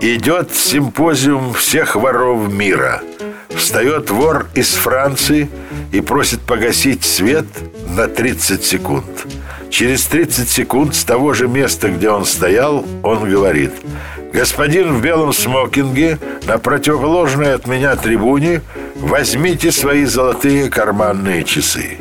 Идет симпозиум всех воров мира. Встает вор из Франции и просит погасить свет на 30 секунд. Через 30 секунд с того же места, где он стоял, он говорит «Господин в белом смокинге на противоположной от меня трибуне возьмите свои золотые карманные часы».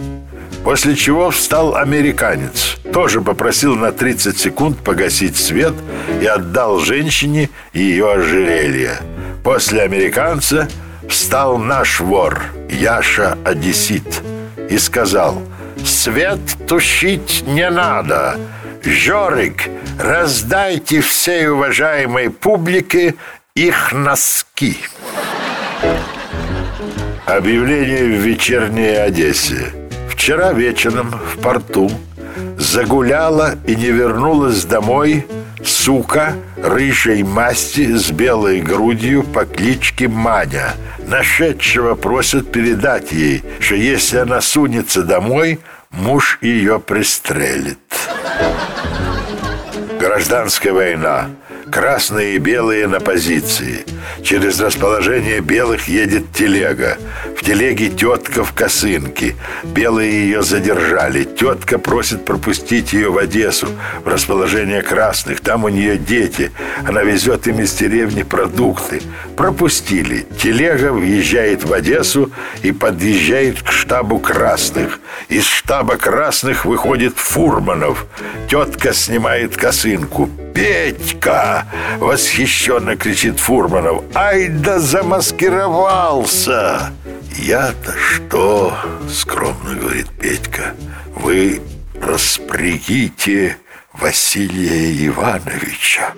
После чего встал американец. Тоже попросил на 30 секунд погасить свет и отдал женщине ее ожерелье. После американца встал наш вор Яша Одессит и сказал «Свет тушить не надо. Жорик, раздайте всей уважаемой публике их носки». Объявление в вечерней Одессе. Вчера вечером в порту загуляла и не вернулась домой сука рыжей масти с белой грудью по кличке Маня. Нашедшего просят передать ей, что если она сунется домой, муж ее пристрелит. Гражданская война. Красные и белые на позиции. Через расположение белых едет телега. В телеге тетка в косынке. Белые ее задержали. Тетка просит пропустить ее в Одессу, в расположение красных. Там у нее дети. Она везет им из деревни продукты. Пропустили. Телега въезжает в Одессу и подъезжает к штабу красных. Из штаба красных выходит Фурманов. Тетка снимает косынку. «Петька!» — восхищенно кричит Фурманов. «Ай да замаскировался!» «Я-то что?» — скромно говорит Петька. «Вы распрягите Василия Ивановича».